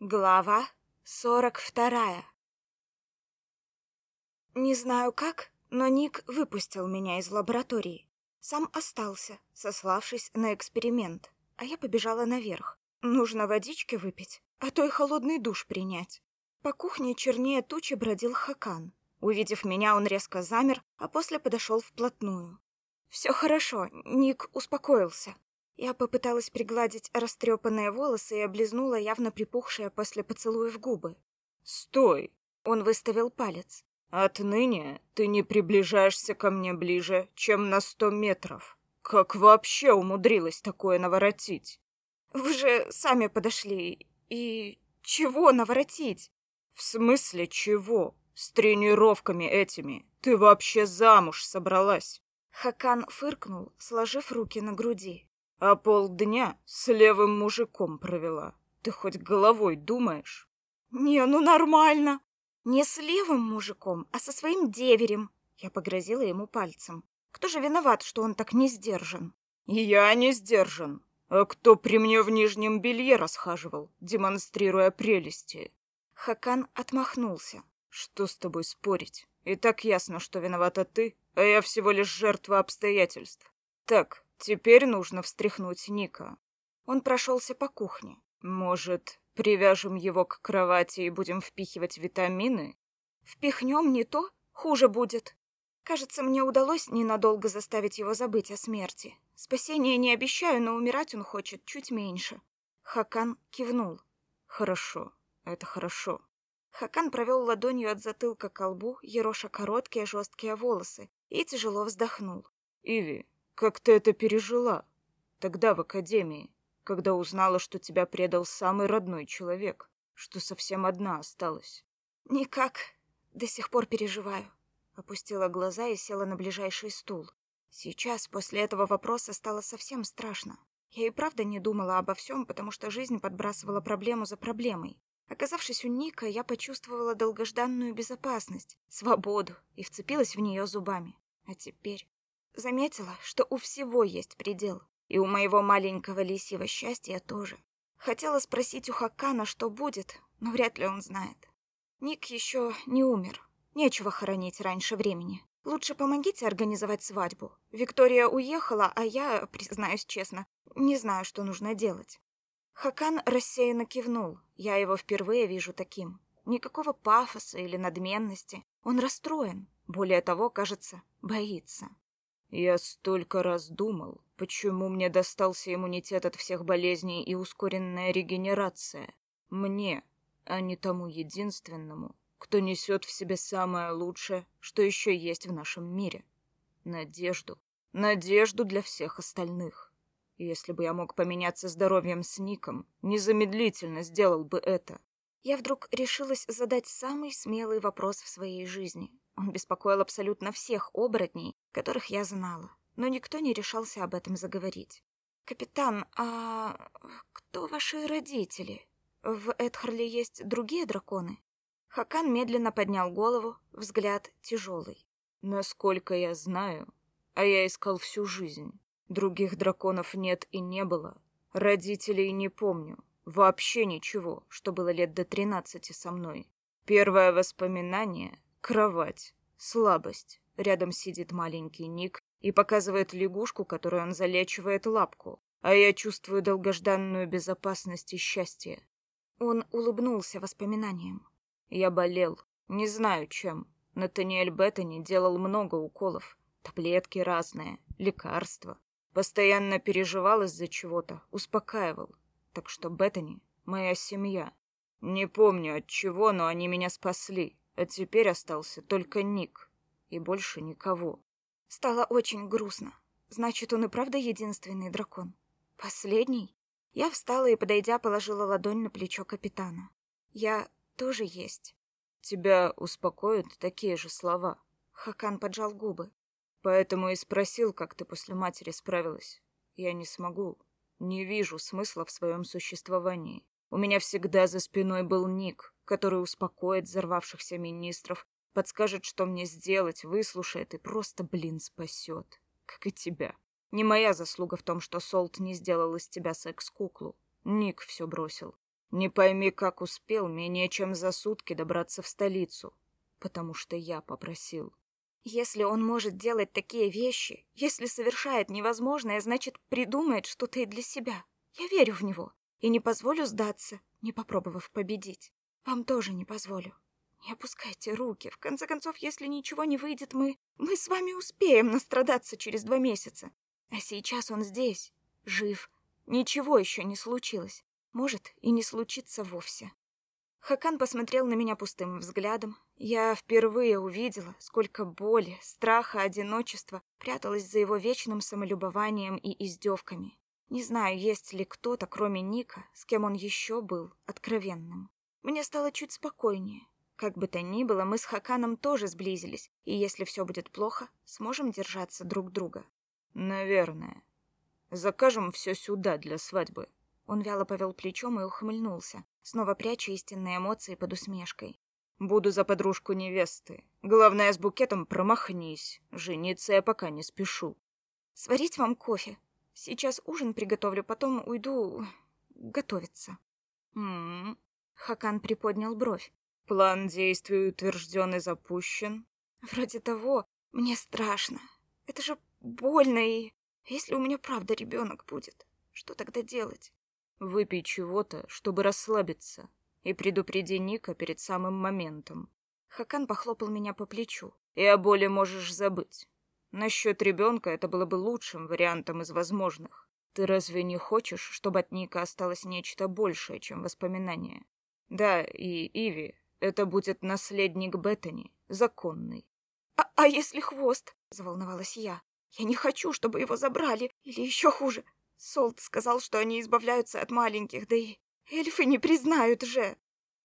Глава сорок вторая Не знаю как, но Ник выпустил меня из лаборатории. Сам остался, сославшись на эксперимент, а я побежала наверх. Нужно водички выпить, а то и холодный душ принять. По кухне чернее тучи бродил Хакан. Увидев меня, он резко замер, а после подошел вплотную. Все хорошо, Ник успокоился. Я попыталась пригладить растрепанные волосы и облизнула явно припухшие после поцелуев губы. «Стой!» Он выставил палец. «Отныне ты не приближаешься ко мне ближе, чем на сто метров. Как вообще умудрилась такое наворотить?» «Вы же сами подошли. И чего наворотить?» «В смысле чего? С тренировками этими. Ты вообще замуж собралась?» Хакан фыркнул, сложив руки на груди. А полдня с левым мужиком провела. Ты хоть головой думаешь? Не, ну нормально. Не с левым мужиком, а со своим деверем. Я погрозила ему пальцем. Кто же виноват, что он так не сдержан? Я не сдержан. А кто при мне в нижнем белье расхаживал, демонстрируя прелести? Хакан отмахнулся. Что с тобой спорить? И так ясно, что виновата ты, а я всего лишь жертва обстоятельств. Так, Теперь нужно встряхнуть Ника. Он прошелся по кухне. Может, привяжем его к кровати и будем впихивать витамины? Впихнем не то, хуже будет. Кажется, мне удалось ненадолго заставить его забыть о смерти. Спасения не обещаю, но умирать он хочет чуть меньше. Хакан кивнул. Хорошо, это хорошо. Хакан провел ладонью от затылка к колбу, ероша короткие жесткие волосы, и тяжело вздохнул. «Иви, как ты это пережила? Тогда в академии, когда узнала, что тебя предал самый родной человек, что совсем одна осталась. Никак. До сих пор переживаю. Опустила глаза и села на ближайший стул. Сейчас, после этого вопроса, стало совсем страшно. Я и правда не думала обо всем, потому что жизнь подбрасывала проблему за проблемой. Оказавшись у Ника, я почувствовала долгожданную безопасность, свободу и вцепилась в нее зубами. А теперь Заметила, что у всего есть предел, и у моего маленького лисьего счастья тоже. Хотела спросить у Хакана, что будет, но вряд ли он знает. Ник еще не умер. Нечего хоронить раньше времени. Лучше помогите организовать свадьбу. Виктория уехала, а я, признаюсь честно, не знаю, что нужно делать. Хакан рассеянно кивнул. Я его впервые вижу таким. Никакого пафоса или надменности. Он расстроен. Более того, кажется, боится. Я столько раз думал, почему мне достался иммунитет от всех болезней и ускоренная регенерация. Мне, а не тому единственному, кто несет в себе самое лучшее, что еще есть в нашем мире. Надежду. Надежду для всех остальных. Если бы я мог поменяться здоровьем с Ником, незамедлительно сделал бы это. Я вдруг решилась задать самый смелый вопрос в своей жизни. Он беспокоил абсолютно всех оборотней, которых я знала, но никто не решался об этом заговорить. «Капитан, а кто ваши родители? В Эдхарле есть другие драконы?» Хакан медленно поднял голову, взгляд тяжелый. «Насколько я знаю, а я искал всю жизнь, других драконов нет и не было. Родителей не помню, вообще ничего, что было лет до тринадцати со мной. Первое воспоминание Кровать. Слабость. Рядом сидит маленький Ник и показывает лягушку, которую он залечивает лапку. А я чувствую долгожданную безопасность и счастье. Он улыбнулся воспоминаниям. Я болел. Не знаю чем. Натаниэль Беттани делал много уколов. Таблетки разные, лекарства. Постоянно переживал из-за чего-то, успокаивал. Так что Беттани — моя семья. Не помню от чего, но они меня спасли. А теперь остался только Ник. И больше никого. Стало очень грустно. Значит, он и правда единственный дракон. Последний? Я встала и, подойдя, положила ладонь на плечо капитана. Я тоже есть. Тебя успокоят такие же слова. Хакан поджал губы. Поэтому и спросил, как ты после матери справилась. Я не смогу. Не вижу смысла в своем существовании. У меня всегда за спиной был Ник, который успокоит взорвавшихся министров, подскажет, что мне сделать, выслушает и просто, блин, спасет. Как и тебя. Не моя заслуга в том, что Солт не сделал из тебя секс-куклу. Ник все бросил. Не пойми, как успел менее чем за сутки добраться в столицу, потому что я попросил. Если он может делать такие вещи, если совершает невозможное, значит, придумает что-то и для себя. Я верю в него и не позволю сдаться, не попробовав победить. Вам тоже не позволю. Не опускайте руки. В конце концов, если ничего не выйдет, мы... Мы с вами успеем настрадаться через два месяца. А сейчас он здесь, жив. Ничего еще не случилось. Может, и не случится вовсе. Хакан посмотрел на меня пустым взглядом. Я впервые увидела, сколько боли, страха, одиночества пряталось за его вечным самолюбованием и издевками. Не знаю, есть ли кто-то, кроме Ника, с кем он еще был откровенным. Мне стало чуть спокойнее. Как бы то ни было, мы с Хаканом тоже сблизились, и если все будет плохо, сможем держаться друг друга. Наверное. Закажем все сюда для свадьбы. Он вяло повел плечом и ухмыльнулся, снова пряча истинные эмоции под усмешкой. Буду за подружку невесты. Главное, с букетом промахнись. Жениться я пока не спешу. Сварить вам кофе? Сейчас ужин приготовлю, потом уйду готовиться. М -м. Хакан приподнял бровь. План действий утвержден и запущен. Вроде того, мне страшно. Это же больно и... Если у меня правда ребенок будет, что тогда делать? Выпей чего-то, чтобы расслабиться, и предупреди Ника перед самым моментом. Хакан похлопал меня по плечу. И о боли можешь забыть. Насчет ребенка это было бы лучшим вариантом из возможных. Ты разве не хочешь, чтобы от Ника осталось нечто большее, чем воспоминания? Да, и Иви, это будет наследник Беттани, законный. А, а если хвост? Заволновалась я. Я не хочу, чтобы его забрали. Или еще хуже. Солт сказал, что они избавляются от маленьких, да и эльфы не признают же.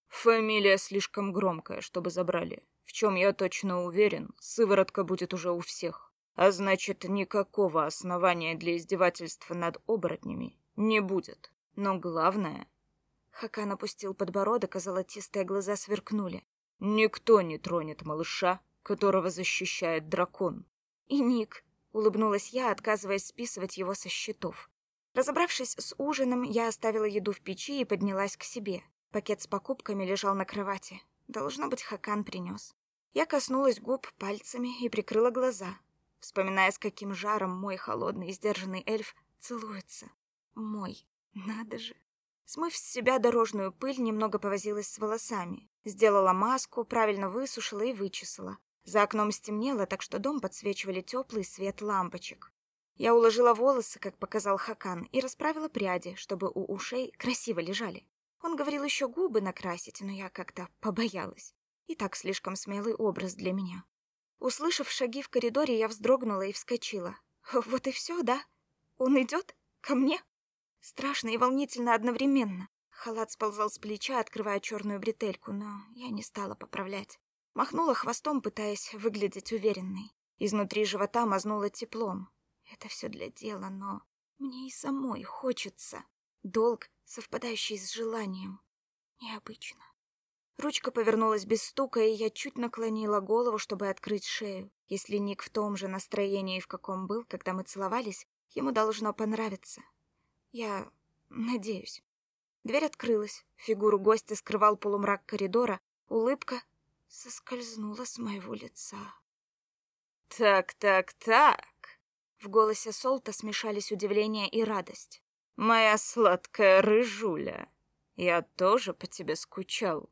Фамилия слишком громкая, чтобы забрали. В чем я точно уверен, сыворотка будет уже у всех. А значит, никакого основания для издевательства над оборотнями не будет. Но главное, Хакан опустил подбородок, а золотистые глаза сверкнули. «Никто не тронет малыша, которого защищает дракон». «И Ник», — улыбнулась я, отказываясь списывать его со счетов. Разобравшись с ужином, я оставила еду в печи и поднялась к себе. Пакет с покупками лежал на кровати. Должно быть, Хакан принес. Я коснулась губ пальцами и прикрыла глаза, вспоминая, с каким жаром мой холодный и сдержанный эльф целуется. Мой. Надо же. Смыв с себя дорожную пыль, немного повозилась с волосами. Сделала маску, правильно высушила и вычесала. За окном стемнело, так что дом подсвечивали теплый свет лампочек. Я уложила волосы, как показал Хакан, и расправила пряди, чтобы у ушей красиво лежали. Он говорил еще губы накрасить, но я как-то побоялась. И так слишком смелый образ для меня. Услышав шаги в коридоре, я вздрогнула и вскочила. Вот и все, да? Он идет? Ко мне? Страшно и волнительно одновременно. Халат сползал с плеча, открывая черную бретельку, но я не стала поправлять. Махнула хвостом, пытаясь выглядеть уверенной. Изнутри живота мазнуло теплом. Это все для дела, но мне и самой хочется. Долг, совпадающий с желанием. Необычно. Ручка повернулась без стука, и я чуть наклонила голову, чтобы открыть шею. Если Ник в том же настроении, в каком был, когда мы целовались, ему должно понравиться. Я надеюсь. Дверь открылась. Фигуру гостя скрывал полумрак коридора. Улыбка соскользнула с моего лица. «Так, так, так!» В голосе Солта смешались удивление и радость. «Моя сладкая рыжуля, я тоже по тебе скучал.